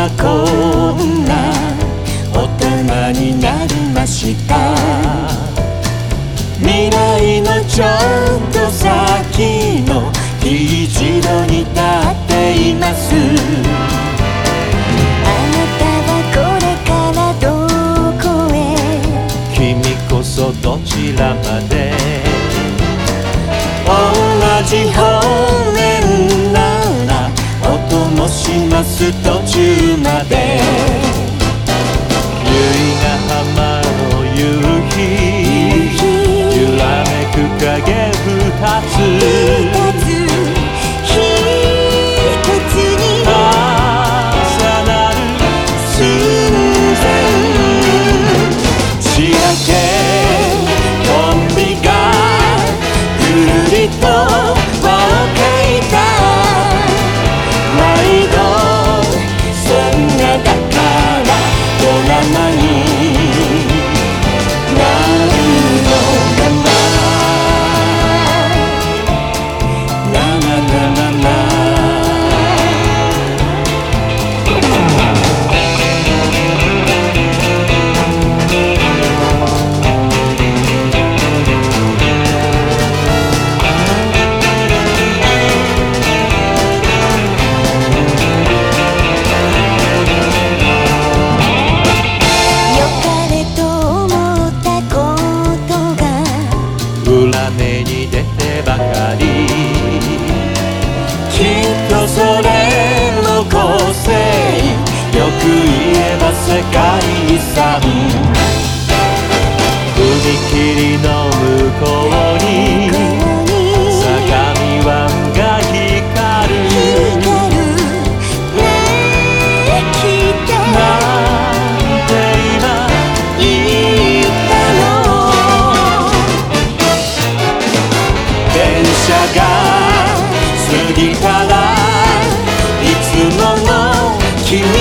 はこんな大人になりました。未来のちょっと先の一度に立っています。あなたはこそどちらまで？同じ方是世界遺産。踏切の向こうに相模湾が光る。過ぎたらいつもの君。